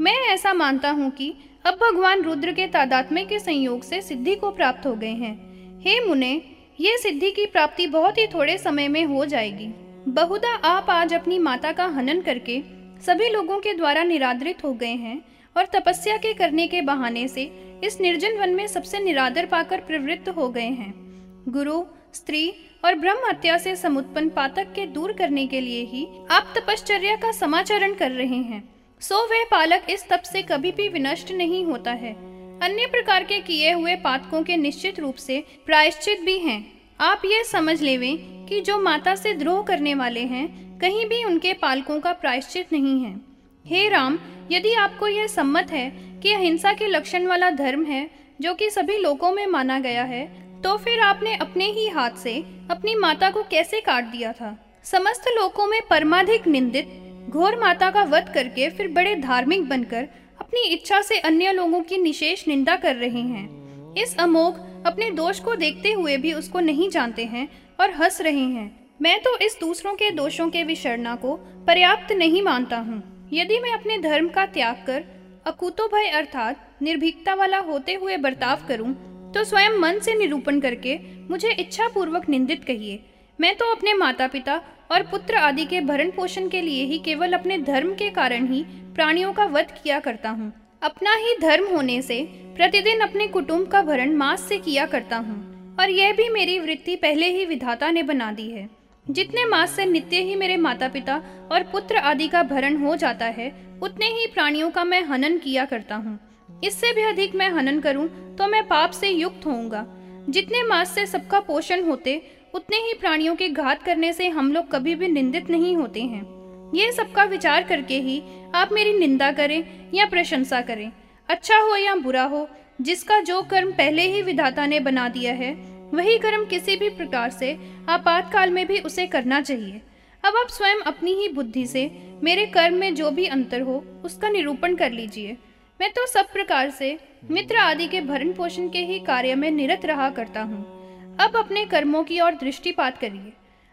मैं ऐसा मानता हूँ कि अब भगवान रुद्र के तादात्म्य के संयोग से सिद्धि को प्राप्त हो गए हैं। हे मुने, ये सिद्धि की प्राप्ति बहुत ही थोड़े समय में हो जाएगी। बहुधा आप आज अपनी माता का हनन करके सभी लोगों के द्वारा निरादरित हो गए हैं और तपस्या के करने के बहाने से इस निर्जन वन में सबसे निरादर पाकर प्रवृत्त हो गए हैं। गुरु, स्त्री और ब्रह्म हत्या से समुत्पन्न पातक के दूर करने के लिए ही आप तपश्चर्या का समाचरण कर रहे हैं। सो वह पालक इस तप से कभी भी विनष्ट नहीं होता है। अन्य प्रकार के किए हुए पातकों के निश्चित रूप से प्रायश्चित भी हैं। आप ये समझ लेवें कि जो माता से द्रोह करने वाले हैं, कहीं भी उनके पालकों का प्रायश्चित नहीं है। हे राम, यदि आपको यह सम्मत है कि अहिंसा के लक्षण वाला धर्म है, जो कि सभी लोगों में माना गया है तो फिर आपने अपने ही हाथ से अपनी माता को कैसे काट दिया था? समस्त लोगों में परमाधिक निंदित घोर माता का वध करके फिर बड़े धार्मिक बनकर अपनी इच्छा से अन्य लोगों की निशेष निंदा कर रहे हैं। इस अमोघ अपने दोष को देखते हुए भी उसको नहीं जानते हैं और हंस रहे हैं। मैं तो इस दूसरों के दोषों के विषरणा को पर्याप्त नहीं मानता हूँ। यदि मैं अपने धर्म का त्याग कर अकुतो भय अर्थात निर्भीकता वाला होते हुए बर्ताव करूँ तो स्वयं मन से निरूपण करके मुझे इच्छा पूर्वक निंदित कहिए। मैं तो अपने माता पिता और पुत्र आदि के भरण पोषण के लिए ही केवल अपने धर्म के कारण ही प्राणियों का वध किया करता हूँ। अपना ही धर्म होने से प्रतिदिन अपने कुटुंब का भरण मास से किया करता हूँ, और यह भी मेरी वृत्ति पहले ही विधाता ने बना दी है। जितने मास से नित्य ही मेरे माता पिता और पुत्र आदि का भरण हो जाता है, उतने ही प्राणियों का मैं हनन किया करता हूँ। इससे भी अधिक मैं हनन करूँ तो मैं पाप से युक्त होऊँगा। जितने मास से सबका पोषण होते उतने ही प्राणियों के घात करने से हम लोग कभी भी निंदित नहीं होते हैं। ये सबका विचार करके ही आप मेरी निंदा करें या प्रशंसा करें। अच्छा हो या बुरा हो, जिसका जो कर्म पहले ही विधाता ने बना दिया है, वही कर्म किसी भी प्रकार से आपातकाल में भी उसे करना चाहिए। अब आप स्वयं अपनी ही बुद्धि से मेरे कर्म में जो भी अंतर हो, उसका निरूपण कर लीजिए। मैं तो सब प्रकार से मित्र आदि के भरण पोषण के ही कार्य में निरत रहा करता हूँ। अब अपने कर्मों की ओर दृष्टिपात करिए।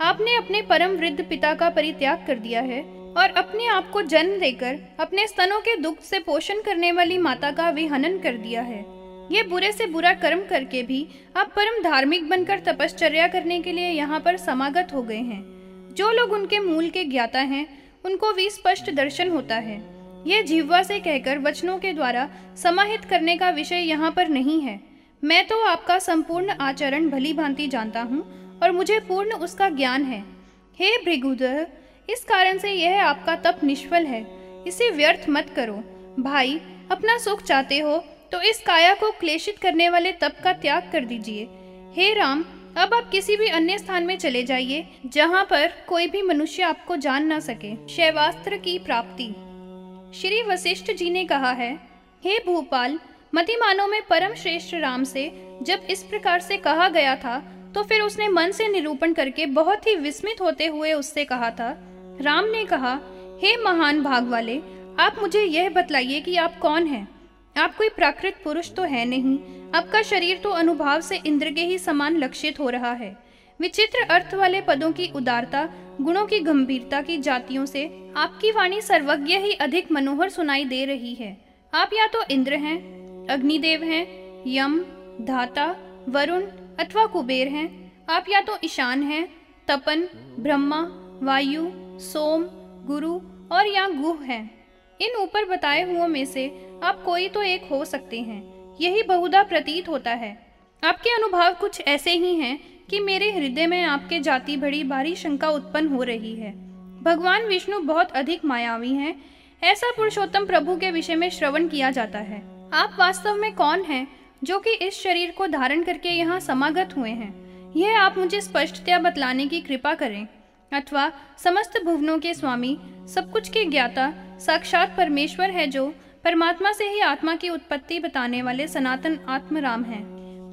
आपने अपने परम वृद्ध पिता का परित्याग कर दिया है और अपने आप को जन्म देकर अपने स्तनों के दुख से पोषण करने वाली माता का विहनन कर दिया है। ये बुरे से बुरा कर्म करके भी आप परम धार्मिक बनकर तपश्चर्या करने के लिए यहाँ पर समागत हो गए हैं। जो लोग उनके मूल के ज्ञाता हैं, उनको भी स्पष्ट दर्शन होता है। यह जीवा से कहकर वचनों के द्वारा समाहित करने का विषय यहाँ पर नहीं है। मैं तो आपका संपूर्ण आचरण भली भांति जानता हूँ और मुझे पूर्ण उसका ज्ञान है। हे भृगुदह इस कारण से यह आपका तप निष्फल है। इसे व्यर्थ मत करो। भाई, अपना सुख चाहते हो तो इस काया को क्लेशित करने वाले तप का त्याग कर दीजिए। हे राम, अब आप किसी भी अन्य स्थान में चले जाइए, जहाँ पर कोई भी मनुष्य आपको जान ना सके। शैवास्त्र की प्राप्ति। श्री वशिष्ठ जी ने कहा है, हे भोपाल मतिमानों में परम श्रेष्ठ राम से जब इस प्रकार से कहा गया था तो फिर उसने मन से निरूपण करके बहुत ही विस्मित होते हुए उससे कहा था, राम ने कहा, हे महान भाग वाले आप मुझे यह बतलाइए कि आप कौन हैं? आप कोई प्राकृत पुरुष तो है नहीं, आपका शरीर तो अनुभाव से इंद्र के ही समान लक्षित हो रहा है। विचित्र अर्थ वाले पदों की उदारता, गुणों की गंभीरता की जातियों से आपकी वाणी सर्वज्ञ ही अधिक मनोहर सुनाई दे रही है। आप या तो इंद्र हैं अग्निदेव हैं, यम, धाता, वरुण अथवा कुबेर हैं। आप या तो ईशान हैं, तपन, ब्रह्मा, वायु, सोम, गुरु और या गुह हैं। इन ऊपर बताए हुओं में से आप कोई तो एक हो सकते हैं, यही बहुधा प्रतीत होता है। आपके अनुभव कुछ ऐसे ही हैं कि मेरे हृदय में आपके जाति बड़ी भारी शंका उत्पन्न हो रही है। भगवान विष्णु बहुत अधिक मायावी हैं, ऐसा पुरुषोत्तम प्रभु के विषय में श्रवण किया जाता है। आप वास्तव में कौन हैं, जो कि इस शरीर को धारण करके यहाँ समागत हुए हैं? यह आप मुझे स्पष्टतया बतलाने की कृपा करें। अथवा समस्त भुवनों के स्वामी, सब कुछ के ज्ञाता, साक्षात परमेश्वर है जो परमात्मा से ही आत्मा की उत्पत्ति बताने वाले सनातन आत्मराम हैं।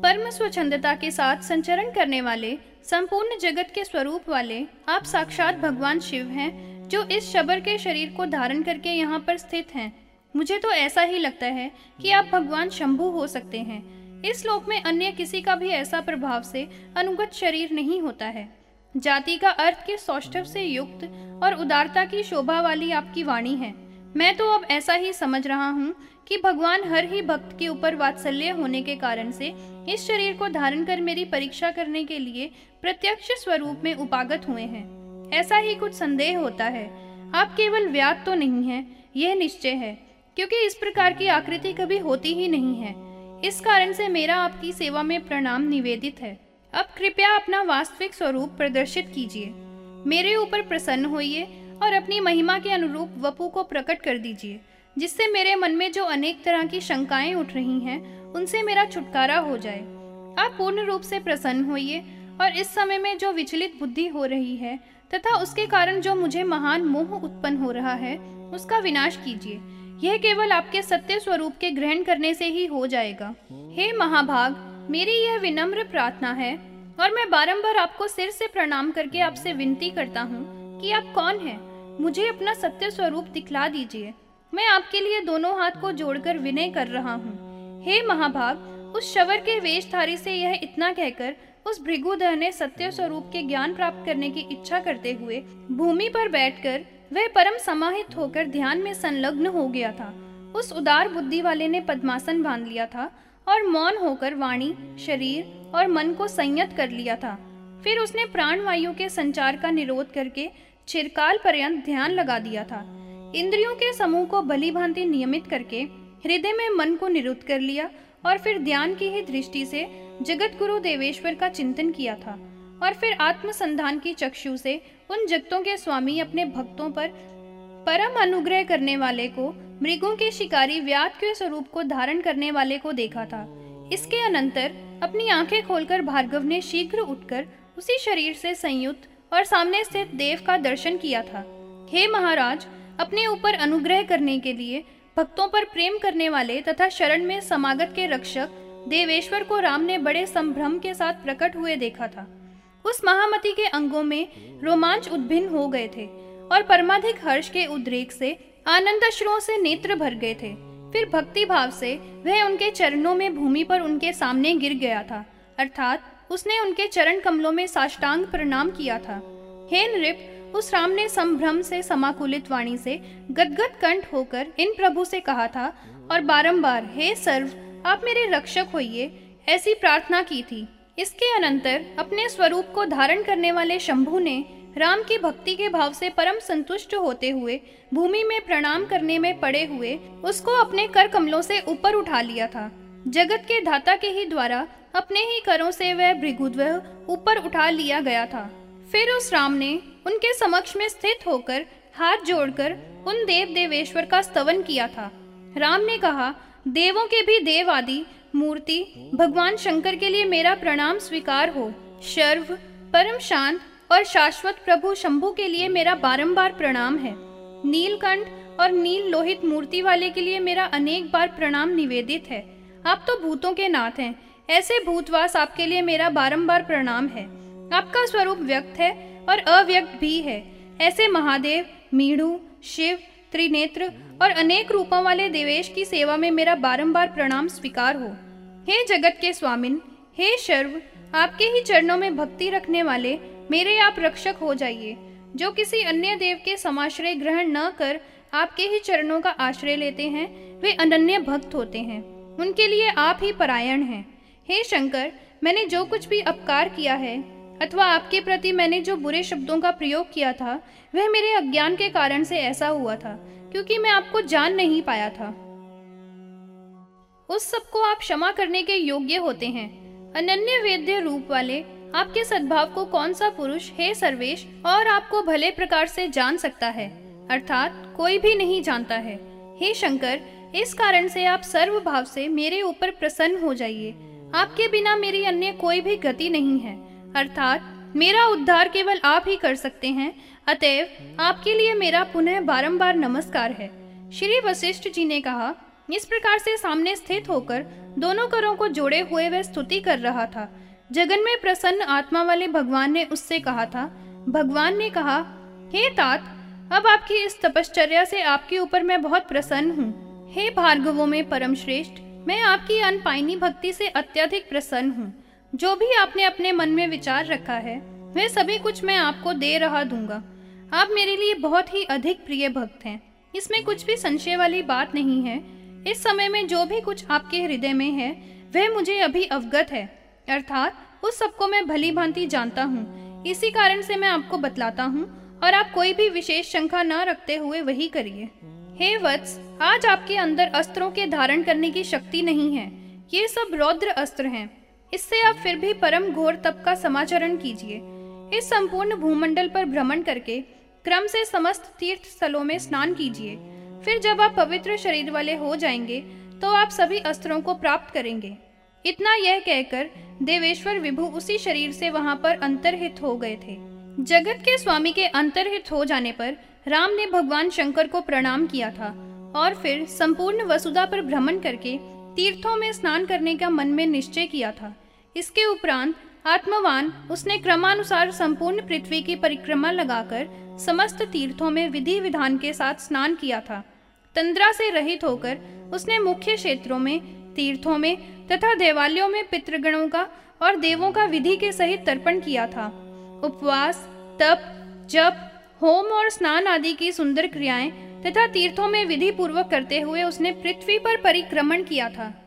परम स्वच्छंदता के साथ संचरण करने वाले, संपूर्ण जगत के स्वरूप वाले, आप साक्षात भगवान शिव हैं, जो इस शबर के शरीर को धारण करके यहाँ पर स्थित हैं। मुझे तो ऐसा ही लगता है कि आप भगवान शंभु हो सकते हैं। इस लोक में अन्य किसी का भी ऐसा प्रभाव से अनुगत शरीर नहीं होता है। जाति का अर्थ के सौष्ठव से युक्त और उदारता की शोभा वाली आपकी वाणी है। मैं तो अब ऐसा ही समझ रहा हूँ कि भगवान हर ही भक्त के ऊपर वात्सल्य होने के कारण से इस शरीर को धारण कर मेरी परीक्षा करने के लिए प्रत्यक्ष स्वरूप में उपागत हुए हैं। ऐसा ही कुछ संदेह होता है। आप केवल व्यात तो नहीं है, यह निश्चय है। क्योंकि इस प्रकार की आकृति कभी होती ही नहीं है। इस कारण से मेरा आपकी सेवा में प्रणाम निवेदित है। अब कृपया अपना वास्तविक स्वरूप प्रदर्शित कीजिए। मेरे ऊपर प्रसन्न होइए और अपनी महिमा के अनुरूप वपु को प्रकट कर दीजिए, जिससे मेरे मन में जो अनेक तरह की शंकाएँ उठ रही हैं, उनसे मेरा छुटकारा हो जाए। आप पूर्ण रूप से प्रसन्न होइए और इस समय में जो विचलित बुद्धि हो रही है, तथा उसके कारण जो मुझे महान मोह उत्पन्न हो रहा है, उसका विनाश कीजिए। यह केवल आपके सत्य स्वरूप के ग्रहण करने से ही हो जाएगा। हे महाभाग, मेरी यह विनम्र प्रार्थना है, और मैं बारंबार आपको सिर से प्रणाम करके आपसे विनती करता हूँ कि आप कौन हैं। मुझे अपना सत्य स्वरूप दिखला दीजिए। मैं आपके लिए दोनों हाथ को जोड़कर विनय कर रहा हूँ। हे महाभाग, उस शवर के वेशधारी से यह इतना कहकर, उस भृगुदह ने सत्य स्वरूप के ज्ञान प्राप्त करने की इच्छा करते हुए, भूमि पर बैठकर वह परम समाहित होकर ध्यान में संलग्न हो गया था। उस उदार बुद्धि वाले ने पद्मासन बाँध लिया था और मौन होकर वाणी, शरीर और मन को संयत कर लिया था। फिर उसने प्राण वायु के संचार का निरोध करके चिरकाल पर्यंत ध्यान लगा दिया था। इंद्रियों के समूह को भली भांति नियमित करके हृदय में मन को निरुद्ध कर लिया और फिर ध्यान की ही दृष्टि से जगत गुरु देवेश्वर का चिंतन किया था और फिर आत्मसंधान की चक्षु से उन जगतों के स्वामी अपने भक्तों पर परम अनुग्रह करने वाले को, मृगों के शिकारी व्यात के स्वरूप को धारण करने वाले को देखा था। इसके अनंतर अपनी आँखें खोलकर भार्गव ने शीघ्र उठकर उसी शरीर से संयुक्त और सामने स्थित देव का दर्शन किया था। हे महाराज, अपने ऊपर अनुग्रह करने के लिए भक्तों पर प्रेम करने वाले तथा शरण में समागत के रक्षक देवेश्वर को राम ने बड़े संभ्रम के साथ प्रकट हुए देखा था। उस महामती के अंगों में रोमांच उद्भिन्न हो गए थे और परमाधिक हर्ष के उद्रेक से आनंद अश्रुओं से नेत्र भर गए थे। फिर भक्ति भाव से वह उनके चरणों में भूमि पर उनके सामने गिर गया था। अर्थात उसने उनके चरण कमलों में साष्टांग प्रणाम किया था। हे नृप, उस राम ने संभ्रम से समाकुलित वाणी से गदगद कंठ होकर इन प्रभु से कहा था और बारंबार, हे सर्व, आप मेरे रक्षक होइए, ऐसी प्रार्थना की थी। इसके अनंतर अपने स्वरूप को धारण करने वाले शंभु ने राम की भक्ति के भाव से परम संतुष्ट होते हुए भूमि में प्रणाम करने में पड़े हुए उसको अपने कर कमलों से ऊपर उठा लिया था। जगत के धाता के ही द्वारा अपने ही करों से वह भृगुद्व ऊपर उठा लिया गया था। फिर उस राम ने उनके समक्ष में स्थित होकर हाथ जोड़कर उन देव देवेश्वर का स्तवन किया था। राम ने कहा, देवों के भी देव आदि मूर्ति, भगवान शंकर के लिए मेरा प्रणाम स्वीकार हो। शर्व, परम शांत और शाश्वत प्रभु शंभु के लिए मेरा बारंबार प्रणाम है। नीलकंठ और नील लोहित मूर्ति वाले के लिए मेरा अनेक बार प्रणाम निवेदित है। आप तो भूतों के नाथ हैं। ऐसे भूतवास आपके लिए मेरा बारंबार प्रणाम है। आपका स्वरूप व्यक्त है और अव्यक्त भी है। ऐसे महादेव, मीणु, शिव त्रिनेत्र और अनेक रूपों वाले देवेश की सेवा में मेरा बारंबार प्रणाम स्वीकार हो। हे जगत के स्वामिन, हे शर्व, आपके ही चरणों में भक्ति रखने वाले मेरे आप रक्षक हो जाइए, जो किसी अन्य देव के समाश्रय ग्रहण न कर आपके ही चरणों का आश्रय लेते हैं, वे अनन्य भक्त होते हैं। उनके लिए आप ही परायण हैं। हे शंकर, मैंने जो कुछ भी अपकार किया है अथवा आपके प्रति मैंने जो बुरे शब्दों का प्रयोग किया था, वह मेरे अज्ञान के कारण से ऐसा हुआ था, क्योंकि मैं आपको जान नहीं पाया था। उस सबको आप क्षमा करने के योग्य होते हैं। अनन्य वेद्य रूप वाले, आपके सद्भाव को कौन सा पुरुष, हे सर्वेश, और आपको भले प्रकार से जान सकता है? अर्थात, कोई भी नहीं जानता है। हे शंकर, इस कारण से आप सर्व भाव से मेरे ऊपर प्रसन्न हो जाइए। आपके बिना मेरी अन्य कोई भी गति नहीं है। अर्थात, मेरा उद्धार केवल आप ही कर सकते हैं। अतएव, आपके लिए मेरा पुनः बारंबार नमस्कार है। श्री वशिष्ठ जी ने कहा, इस प्रकार से सामने स्थित होकर दोनों करों को जोड़े हुए वह स्तुति कर रहा था। जगन में प्रसन्न आत्मा वाले भगवान ने उससे कहा था। भगवान ने कहा, हे तात, अब आपकी इस तपश्चर्या से आपके ऊपर मैं बहुत प्रसन्न हूँ। हे भार्गवों में परम श्रेष्ठ मैं आपकी अनपाइनी भक्ति से अत्यधिक प्रसन्न हूँ। जो भी आपने अपने मन में विचार रखा है, वह सभी कुछ मैं आपको दे रहा दूँगा। आप मेरे लिए बहुत ही अधिक प्रिय भक्त हैं। इसमें कुछ भी संशय वाली बात नहीं है। इस समय में जो भी कुछ आपके हृदय में है, वह मुझे अभी अवगत है। अर्थात, उस सबको मैं भली भांति जानता हूँ। इसी कारण से मैं आपको बतलाता हूँ, और आप कोई भी विशेष शंका न रखते हुए वही करिए। हे वत्स, आज आपके अंदर अस्त्रों के धारण करने की शक्ति नहीं है। ये सब रौद्र अस्त्र हैं। इससे आप फिर भी परम घोर तप का समाचरण कीजिए। इस संपूर्ण भूमंडल पर भ्रमण करके क्रम से समस्त तीर्थ स्थलों में स्नान कीजिए। फिर जब आप पवित्र शरीर वाले हो जाएँगे तो आप सभी अस्त्रों को प्राप्त करेंगे। इतना यह कहकर देवेश्वर विभु उसी शरीर से वहाँ पर अंतरहित हो गए थे। जगत के स्वामी के अंतरहित हो जाने पर राम ने भगवान शंकर को प्रणाम किया था और फिर संपूर्ण वसुधा पर भ्रमण करके तीर्थों में स्नान करने का मन में निश्चय किया था। इसके उपरांत आत्मवान उसने क्रमानुसार संपूर्ण पृथ्वी की परिक्रमा लगाकर समस्त तीर्थों में विधि विधान के साथ स्नान किया था। तंद्रा से रहित होकर उसने मुख्य क्षेत्रों में, तीर्थों में तथा देवालयों में पितृगणों का और देवों का विधि के सहित तर्पण किया था। उपवास, तप, जप, होम और स्नान आदि की सुंदर क्रियाएँ तथा तीर्थों में विधि पूर्वक करते हुए उसने पृथ्वी पर परिक्रमण किया था।